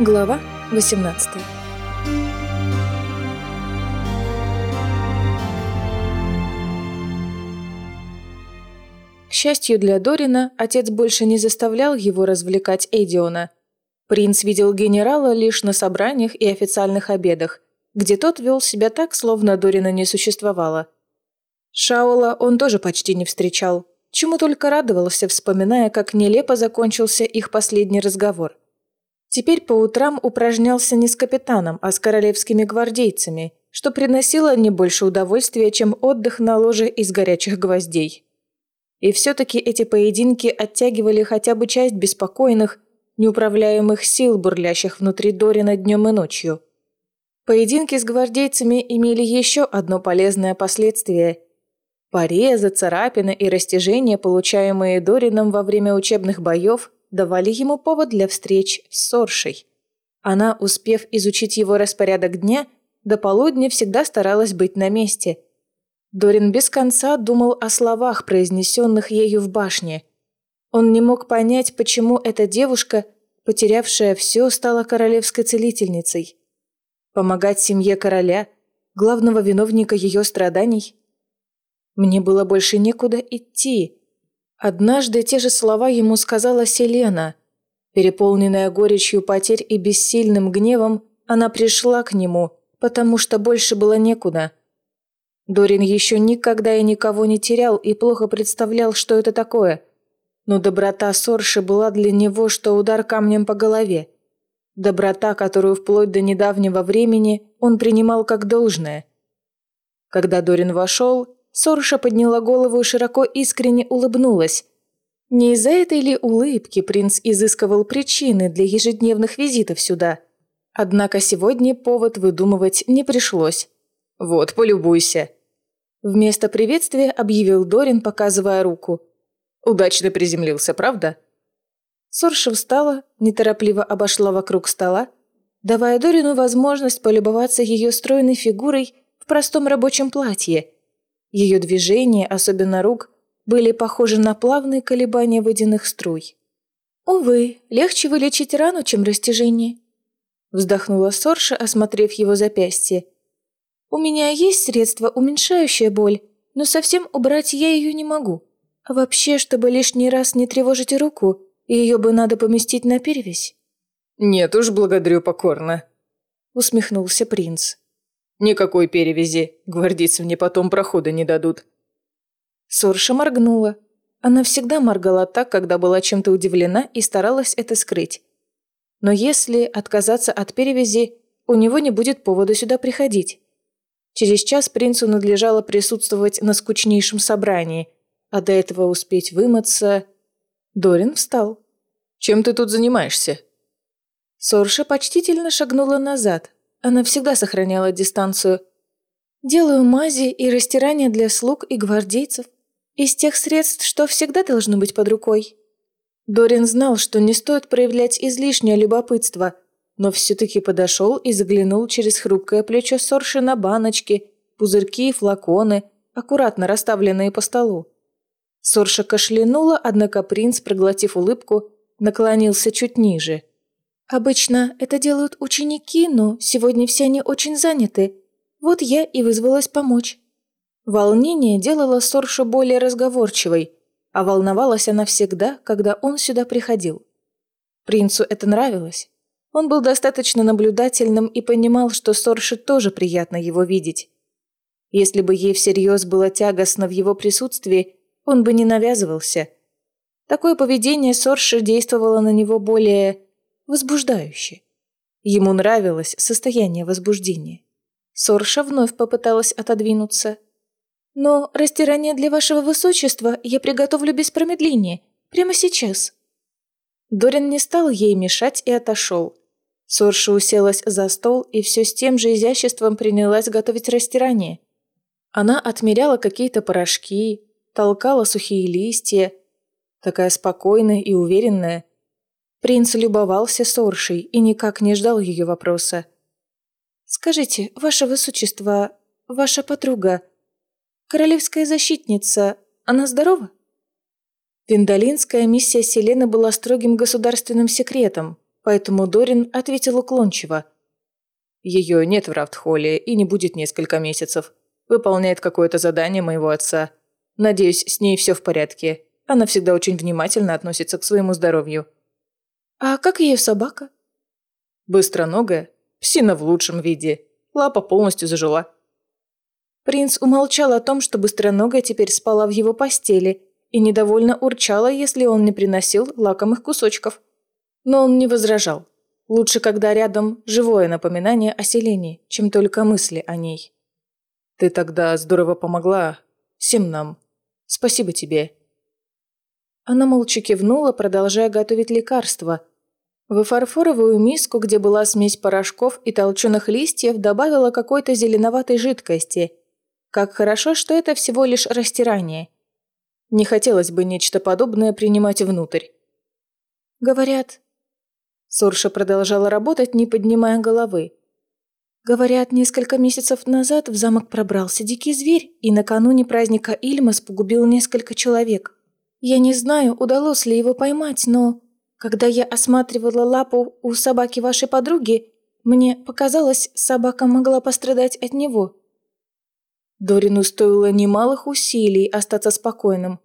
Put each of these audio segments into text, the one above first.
Глава 18 К счастью для Дорина, отец больше не заставлял его развлекать Эдиона. Принц видел генерала лишь на собраниях и официальных обедах, где тот вел себя так, словно Дорина не существовало. Шаула он тоже почти не встречал, чему только радовался, вспоминая, как нелепо закончился их последний разговор – Теперь по утрам упражнялся не с капитаном, а с королевскими гвардейцами, что приносило не больше удовольствия, чем отдых на ложе из горячих гвоздей. И все-таки эти поединки оттягивали хотя бы часть беспокойных, неуправляемых сил, бурлящих внутри Дорина днем и ночью. Поединки с гвардейцами имели еще одно полезное последствие. Порезы, царапины и растяжения, получаемые Дорином во время учебных боев, давали ему повод для встреч с Соршей. Она, успев изучить его распорядок дня, до полудня всегда старалась быть на месте. Дорин без конца думал о словах, произнесенных ею в башне. Он не мог понять, почему эта девушка, потерявшая все, стала королевской целительницей. Помогать семье короля, главного виновника ее страданий? Мне было больше некуда идти, Однажды те же слова ему сказала Селена. Переполненная горечью потерь и бессильным гневом, она пришла к нему, потому что больше было некуда. Дорин еще никогда и никого не терял и плохо представлял, что это такое. Но доброта Сорши была для него, что удар камнем по голове. Доброта, которую вплоть до недавнего времени он принимал как должное. Когда Дорин вошел, Сорша подняла голову и широко искренне улыбнулась. Не из-за этой ли улыбки принц изыскивал причины для ежедневных визитов сюда? Однако сегодня повод выдумывать не пришлось. «Вот, полюбуйся!» Вместо приветствия объявил Дорин, показывая руку. «Удачно приземлился, правда?» Сорша встала, неторопливо обошла вокруг стола, давая Дорину возможность полюбоваться ее стройной фигурой в простом рабочем платье – ее движения, особенно рук, были похожи на плавные колебания водяных струй. «Увы, легче вылечить рану, чем растяжение», – вздохнула Сорша, осмотрев его запястье. «У меня есть средство, уменьшающее боль, но совсем убрать я ее не могу. А вообще, чтобы лишний раз не тревожить руку, ее бы надо поместить на перевязь». «Нет уж, благодарю покорно», – усмехнулся принц. Никакой перевязи. Гвардейцы мне потом прохода не дадут. Сорша моргнула. Она всегда моргала так, когда была чем-то удивлена и старалась это скрыть. Но если отказаться от перевязи, у него не будет повода сюда приходить. Через час принцу надлежало присутствовать на скучнейшем собрании, а до этого успеть вымыться... Дорин встал. «Чем ты тут занимаешься?» Сорша почтительно шагнула назад, она всегда сохраняла дистанцию. Делаю мази и растирания для слуг и гвардейцев. Из тех средств, что всегда должны быть под рукой. Дорин знал, что не стоит проявлять излишнее любопытство, но все-таки подошел и заглянул через хрупкое плечо Сорши на баночки, пузырьки и флаконы, аккуратно расставленные по столу. Сорша кашлянула, однако принц, проглотив улыбку, наклонился чуть ниже – Обычно это делают ученики, но сегодня все они очень заняты. Вот я и вызвалась помочь. Волнение делало Соршу более разговорчивой, а волновалась она всегда, когда он сюда приходил. Принцу это нравилось. Он был достаточно наблюдательным и понимал, что Сорше тоже приятно его видеть. Если бы ей всерьез было тягостно в его присутствии, он бы не навязывался. Такое поведение Сорши действовало на него более возбуждающе. Ему нравилось состояние возбуждения. Сорша вновь попыталась отодвинуться. «Но растирание для вашего высочества я приготовлю без промедления, прямо сейчас». Дорин не стал ей мешать и отошел. Сорша уселась за стол и все с тем же изяществом принялась готовить растирание. Она отмеряла какие-то порошки, толкала сухие листья, такая спокойная и уверенная – Принц любовался Соршей и никак не ждал ее вопроса. «Скажите, ваше высочество, ваша подруга, королевская защитница, она здорова?» Виндалинская миссия Селены была строгим государственным секретом, поэтому Дорин ответил уклончиво. Ее нет в Рафтхолле и не будет несколько месяцев. Выполняет какое-то задание моего отца. Надеюсь, с ней все в порядке. Она всегда очень внимательно относится к своему здоровью. А как ее собака? Быстроногая. Псина в лучшем виде. Лапа полностью зажила. Принц умолчал о том, что быстроногая теперь спала в его постели и недовольно урчала, если он не приносил лакомых кусочков. Но он не возражал. Лучше, когда рядом живое напоминание о селении, чем только мысли о ней. «Ты тогда здорово помогла всем нам. Спасибо тебе». Она молча кивнула, продолжая готовить лекарство. В фарфоровую миску, где была смесь порошков и толченых листьев, добавила какой-то зеленоватой жидкости. Как хорошо, что это всего лишь растирание. Не хотелось бы нечто подобное принимать внутрь. Говорят, Сорша продолжала работать, не поднимая головы. Говорят, несколько месяцев назад в замок пробрался дикий зверь и накануне праздника Ильмас погубил несколько человек. Я не знаю, удалось ли его поймать, но... Когда я осматривала лапу у собаки вашей подруги, мне показалось, собака могла пострадать от него. Дорину стоило немалых усилий остаться спокойным.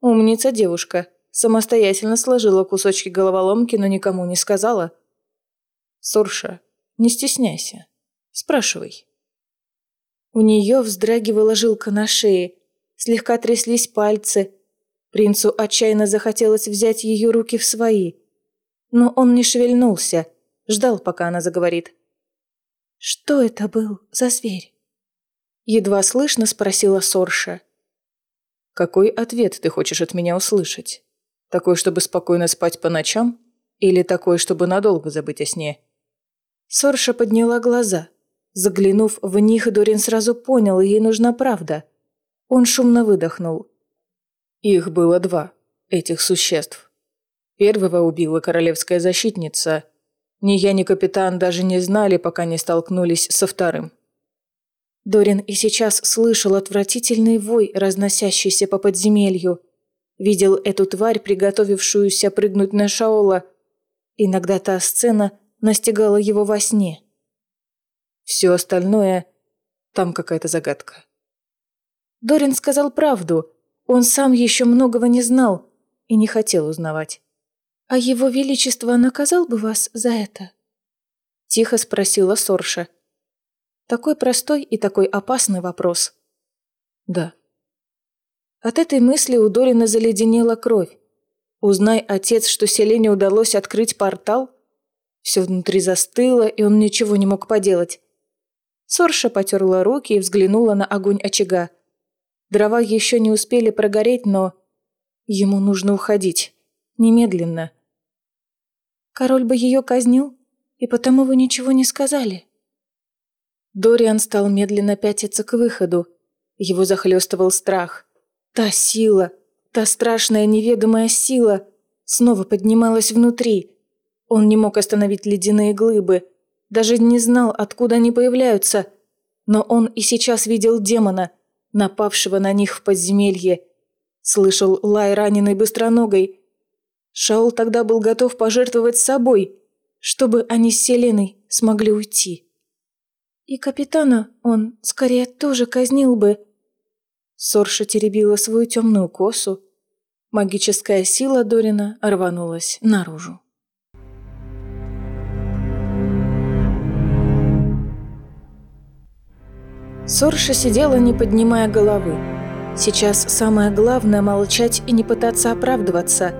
Умница девушка. Самостоятельно сложила кусочки головоломки, но никому не сказала. «Сурша, не стесняйся. Спрашивай». У нее вздрагивала жилка на шее, слегка тряслись пальцы. Принцу отчаянно захотелось взять ее руки в свои. Но он не шевельнулся, ждал, пока она заговорит. «Что это был за зверь?» Едва слышно спросила Сорша. «Какой ответ ты хочешь от меня услышать?» Такой, чтобы спокойно спать по ночам? Или такой, чтобы надолго забыть о сне? Сорша подняла глаза. Заглянув в них, Дорин сразу понял, ей нужна правда. Он шумно выдохнул. Их было два, этих существ. Первого убила королевская защитница. Ни я, ни капитан даже не знали, пока не столкнулись со вторым. Дорин и сейчас слышал отвратительный вой, разносящийся по подземелью – Видел эту тварь, приготовившуюся прыгнуть на Шаола. Иногда та сцена настигала его во сне. Все остальное... Там какая-то загадка. Дорин сказал правду. Он сам еще многого не знал и не хотел узнавать. «А его величество наказал бы вас за это?» Тихо спросила Сорша. Такой простой и такой опасный вопрос. «Да», от этой мысли у Дорина заледенела кровь. Узнай, отец, что Селене удалось открыть портал. Все внутри застыло, и он ничего не мог поделать. Сорша потерла руки и взглянула на огонь очага. Дрова еще не успели прогореть, но... Ему нужно уходить. Немедленно. Король бы ее казнил, и потому вы ничего не сказали. Дориан стал медленно пятиться к выходу. Его захлестывал страх. Та сила, та страшная неведомая сила снова поднималась внутри. Он не мог остановить ледяные глыбы, даже не знал, откуда они появляются. Но он и сейчас видел демона, напавшего на них в подземелье. Слышал лай раненой быстроногой. Шаул тогда был готов пожертвовать собой, чтобы они с Селеной смогли уйти. И капитана он скорее тоже казнил бы, Сорша теребила свою темную косу. Магическая сила Дорина рванулась наружу. Сорша сидела, не поднимая головы. Сейчас самое главное – молчать и не пытаться оправдываться.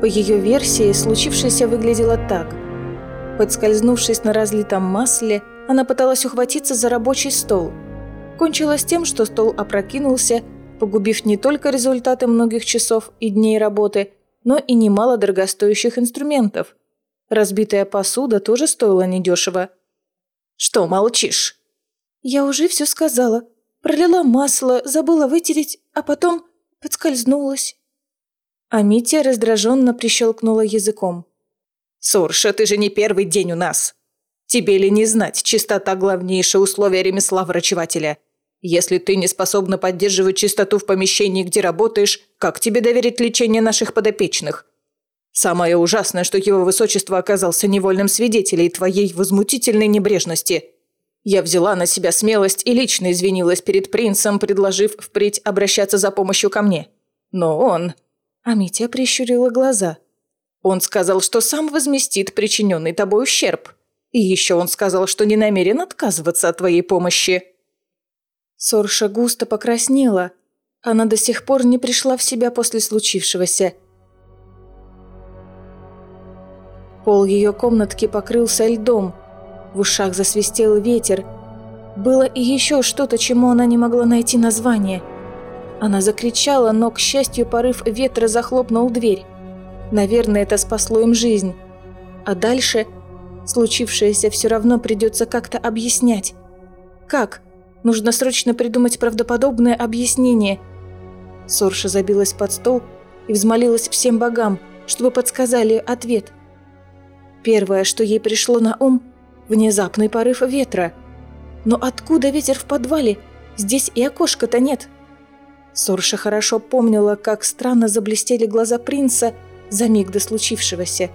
По ее версии, случившееся выглядело так. Подскользнувшись на разлитом масле, она пыталась ухватиться за рабочий стол – кончилось тем, что стол опрокинулся, погубив не только результаты многих часов и дней работы, но и немало дорогостоящих инструментов. Разбитая посуда тоже стоила недешево. «Что молчишь?» «Я уже все сказала. Пролила масло, забыла вытереть, а потом подскользнулась». А Митя раздраженно прищелкнула языком. «Сурша, ты же не первый день у нас. Тебе ли не знать, чистота – главнейшее условие ремесла врачевателя. Если ты не способна поддерживать чистоту в помещении, где работаешь, как тебе доверить лечение наших подопечных? Самое ужасное, что его высочество оказался невольным свидетелем твоей возмутительной небрежности. Я взяла на себя смелость и лично извинилась перед принцем, предложив впредь обращаться за помощью ко мне. Но он... Амития прищурила глаза. Он сказал, что сам возместит причиненный тобой ущерб. И еще он сказал, что не намерен отказываться от твоей помощи. Сорша густо покраснела. Она до сих пор не пришла в себя после случившегося. Пол ее комнатки покрылся льдом. В ушах засвистел ветер. Было и еще что-то, чему она не могла найти название. Она закричала, но, к счастью, порыв ветра захлопнул дверь. Наверное, это спасло им жизнь. А дальше случившееся все равно придется как-то объяснять. Как? Нужно срочно придумать правдоподобное объяснение. Сорша забилась под стол и взмолилась всем богам, чтобы подсказали ответ. Первое, что ей пришло на ум – внезапный порыв ветра. Но откуда ветер в подвале? Здесь и окошка-то нет. Сорша хорошо помнила, как странно заблестели глаза принца за миг до случившегося.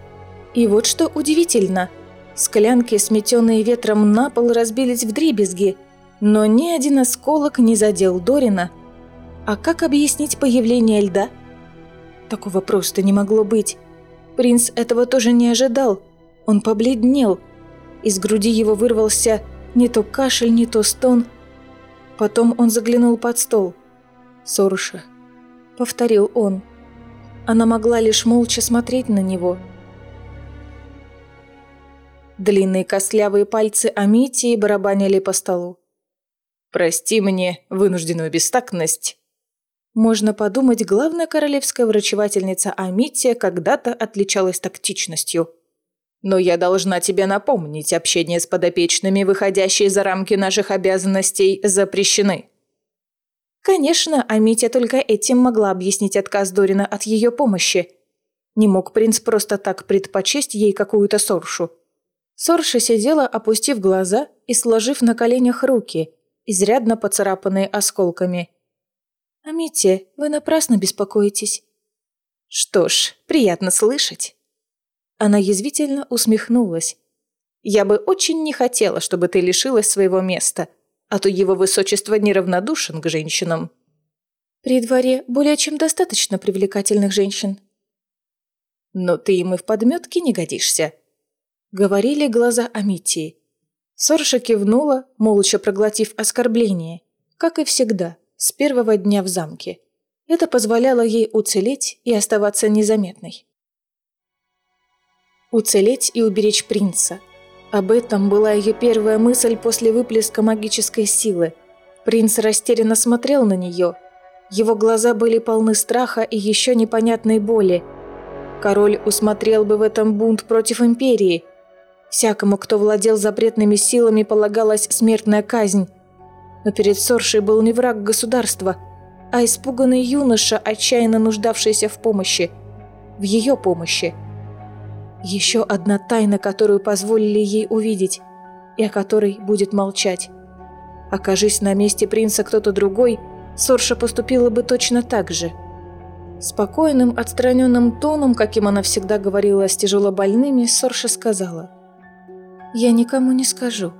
И вот что удивительно. Склянки, сметенные ветром на пол, разбились в дребезги, но ни один осколок не задел Дорина. А как объяснить появление льда? Такого просто не могло быть. Принц этого тоже не ожидал – он побледнел. Из груди его вырвался не то кашель, не то стон. Потом он заглянул под стол. «Соруша», — повторил он. Она могла лишь молча смотреть на него. Длинные костлявые пальцы Амитии барабанили по столу. «Прости мне вынужденную бестактность». Можно подумать, главная королевская врачевательница Амития когда-то отличалась тактичностью. Но я должна тебе напомнить, общение с подопечными, выходящие за рамки наших обязанностей, запрещены. Конечно, а Митя только этим могла объяснить отказ Дорина от ее помощи. Не мог принц просто так предпочесть ей какую-то соршу. Сорша сидела, опустив глаза и сложив на коленях руки, изрядно поцарапанные осколками. «Амития, вы напрасно беспокоитесь». «Что ж, приятно слышать». Она язвительно усмехнулась. «Я бы очень не хотела, чтобы ты лишилась своего места, а то его высочество неравнодушен к женщинам». «При дворе более чем достаточно привлекательных женщин». «Но ты им и в подметке не годишься», — говорили глаза Амитии. Сорша кивнула, молча проглотив оскорбление, как и всегда, с первого дня в замке. Это позволяло ей уцелеть и оставаться незаметной. Уцелеть и уберечь принца. Об этом была ее первая мысль после выплеска магической силы. Принц растерянно смотрел на нее. Его глаза были полны страха и еще непонятной боли. Король усмотрел бы в этом бунт против империи. Всякому, кто владел запретными силами, полагалась смертная казнь. Но перед Соршей был не враг государства, а испуганный юноша, отчаянно нуждавшийся в помощи. В ее помощи. Еще одна тайна, которую позволили ей увидеть, и о которой будет молчать. Окажись на месте принца кто-то другой, Сорша поступила бы точно так же. Спокойным, отстраненным тоном, каким она всегда говорила с тяжелобольными, Сорша сказала. «Я никому не скажу,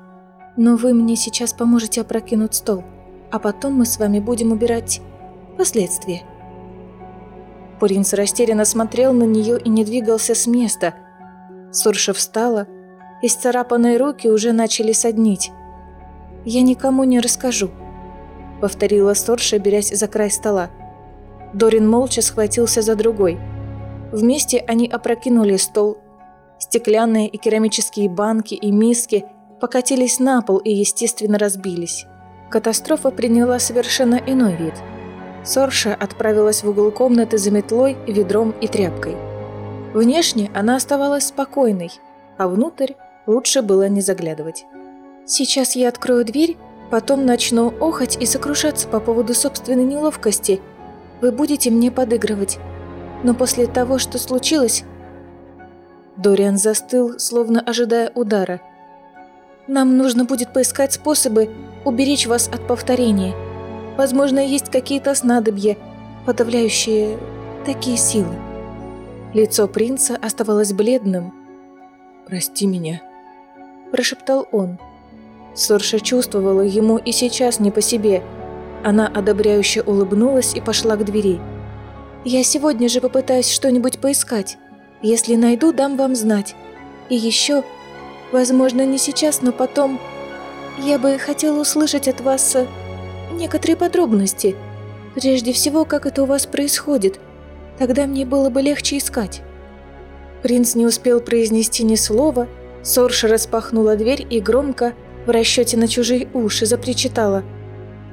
но вы мне сейчас поможете опрокинуть стол, а потом мы с вами будем убирать последствия». Принц растерянно смотрел на нее и не двигался с места – Сурша встала, и сцарапанные руки уже начали соднить. «Я никому не расскажу», — повторила Сурша, берясь за край стола. Дорин молча схватился за другой. Вместе они опрокинули стол. Стеклянные и керамические банки и миски покатились на пол и, естественно, разбились. Катастрофа приняла совершенно иной вид. Сорша отправилась в угол комнаты за метлой, ведром и тряпкой. Внешне она оставалась спокойной, а внутрь лучше было не заглядывать. «Сейчас я открою дверь, потом начну охать и сокрушаться по поводу собственной неловкости. Вы будете мне подыгрывать. Но после того, что случилось...» Дориан застыл, словно ожидая удара. «Нам нужно будет поискать способы уберечь вас от повторения. Возможно, есть какие-то снадобья, подавляющие такие силы». Лицо принца оставалось бледным. «Прости меня», – прошептал он. Сорша чувствовала ему и сейчас не по себе. Она одобряюще улыбнулась и пошла к двери. «Я сегодня же попытаюсь что-нибудь поискать. Если найду, дам вам знать. И еще, возможно, не сейчас, но потом, я бы хотела услышать от вас э, некоторые подробности. Прежде всего, как это у вас происходит. Тогда мне было бы легче искать». Принц не успел произнести ни слова. Сорша распахнула дверь и громко, в расчете на чужие уши, запричитала.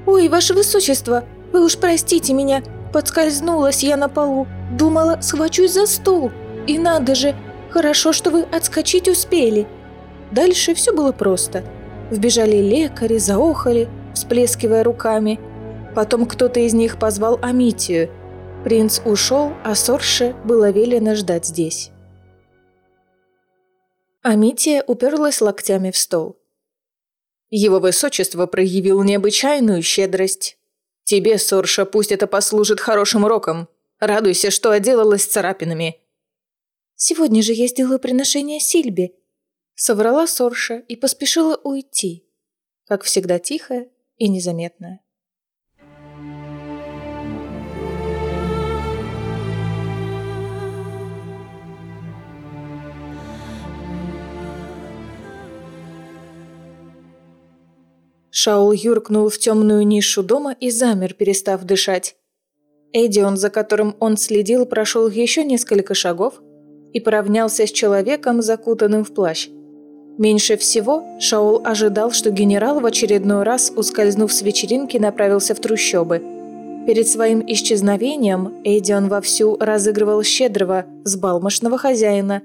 «Ой, ваше высочество, вы уж простите меня, подскользнулась я на полу, думала, схвачусь за стул. И надо же, хорошо, что вы отскочить успели». Дальше все было просто. Вбежали лекари, заохали, всплескивая руками. Потом кто-то из них позвал Амитию. Принц ушел, а Сорше было велено ждать здесь. Амития уперлась локтями в стол. Его высочество проявил необычайную щедрость. Тебе, Сорша, пусть это послужит хорошим уроком. Радуйся, что отделалась царапинами. Сегодня же я сделаю приношение Сильбе. Соврала Сорша и поспешила уйти. Как всегда тихая и незаметная. Шаул юркнул в темную нишу дома и замер, перестав дышать. Эдион, за которым он следил, прошел еще несколько шагов и поравнялся с человеком, закутанным в плащ. Меньше всего Шаул ожидал, что генерал в очередной раз, ускользнув с вечеринки, направился в трущобы. Перед своим исчезновением Эдион вовсю разыгрывал щедрого, сбалмошного хозяина,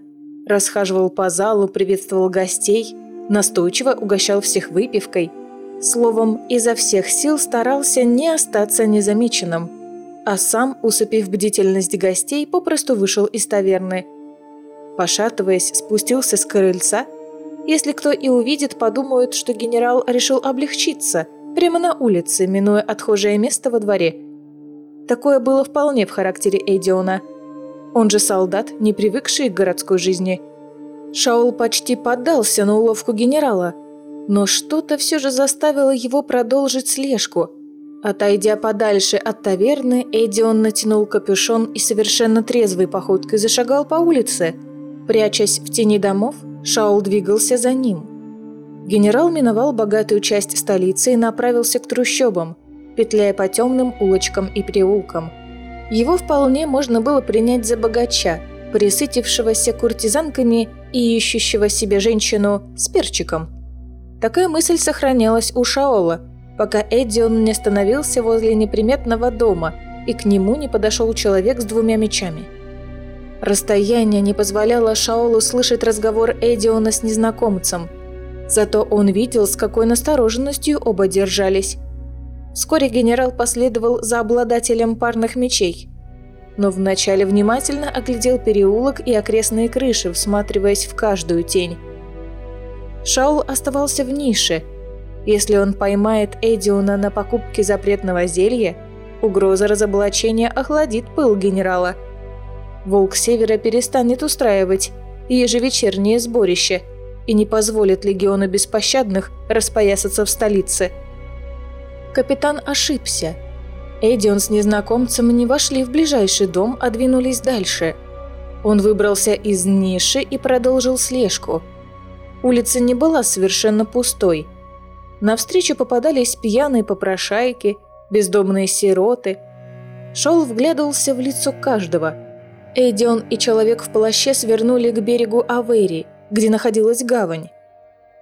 расхаживал по залу, приветствовал гостей, настойчиво угощал всех выпивкой – Словом, изо всех сил старался не остаться незамеченным, а сам, усыпив бдительность гостей, попросту вышел из таверны. Пошатываясь, спустился с крыльца. Если кто и увидит, подумают, что генерал решил облегчиться, прямо на улице, минуя отхожее место во дворе. Такое было вполне в характере Эдиона. Он же солдат, не привыкший к городской жизни. Шаул почти поддался на уловку генерала – но что-то все же заставило его продолжить слежку. Отойдя подальше от таверны, Эдион натянул капюшон и совершенно трезвой походкой зашагал по улице. Прячась в тени домов, Шаул двигался за ним. Генерал миновал богатую часть столицы и направился к трущобам, петляя по темным улочкам и переулкам. Его вполне можно было принять за богача, присытившегося куртизанками и ищущего себе женщину с перчиком – Такая мысль сохранялась у Шаола, пока Эдион не остановился возле неприметного дома и к нему не подошел человек с двумя мечами. Расстояние не позволяло Шаолу слышать разговор Эдиона с незнакомцем, зато он видел, с какой настороженностью оба держались. Вскоре генерал последовал за обладателем парных мечей, но вначале внимательно оглядел переулок и окрестные крыши, всматриваясь в каждую тень. Шаул оставался в нише. Если он поймает Эдиона на покупке запретного зелья, угроза разоблачения охладит пыл генерала. Волк Севера перестанет устраивать ежевечернее сборище и не позволит легиону беспощадных распоясаться в столице. Капитан ошибся. Эдион с незнакомцем не вошли в ближайший дом, а двинулись дальше. Он выбрался из ниши и продолжил слежку – Улица не была совершенно пустой. Навстречу попадались пьяные попрошайки, бездомные сироты. Шел вглядывался в лицо каждого. Эдион и человек в плаще свернули к берегу Авери, где находилась гавань.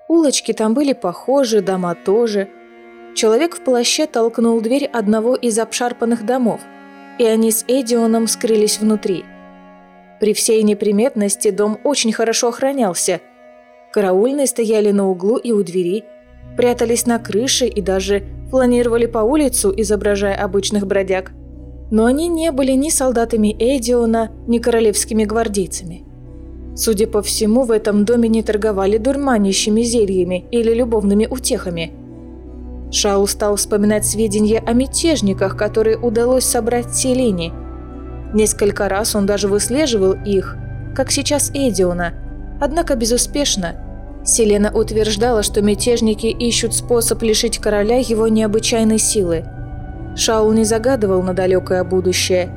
Улочки там были похожи, дома тоже. Человек в плаще толкнул дверь одного из обшарпанных домов, и они с Эдионом скрылись внутри. При всей неприметности дом очень хорошо охранялся – Караульные стояли на углу и у двери, прятались на крыше и даже планировали по улицу, изображая обычных бродяг. Но они не были ни солдатами Эдиона, ни королевскими гвардейцами. Судя по всему, в этом доме не торговали дурманящими зельями или любовными утехами. Шаул стал вспоминать сведения о мятежниках, которые удалось собрать в Селине. Несколько раз он даже выслеживал их, как сейчас Эдиона, однако безуспешно. Селена утверждала, что мятежники ищут способ лишить короля его необычайной силы. Шаул не загадывал на далекое будущее.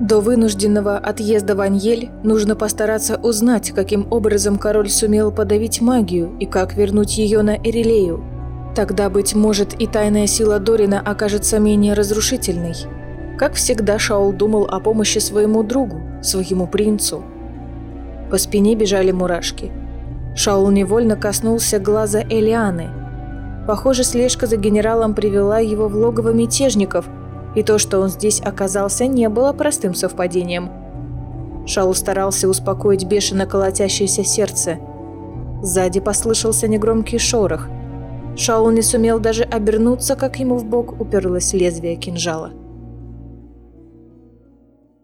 До вынужденного отъезда в Аньель нужно постараться узнать, каким образом король сумел подавить магию и как вернуть ее на Эрилею. Тогда, быть может, и тайная сила Дорина окажется менее разрушительной. Как всегда, Шаул думал о помощи своему другу, своему принцу. По спине бежали мурашки. Шаул невольно коснулся глаза Элианы. Похоже, слежка за генералом привела его в логово мятежников, и то, что он здесь оказался, не было простым совпадением. Шаул старался успокоить бешено колотящееся сердце. Сзади послышался негромкий шорох. Шаул не сумел даже обернуться, как ему в бок уперлось лезвие кинжала.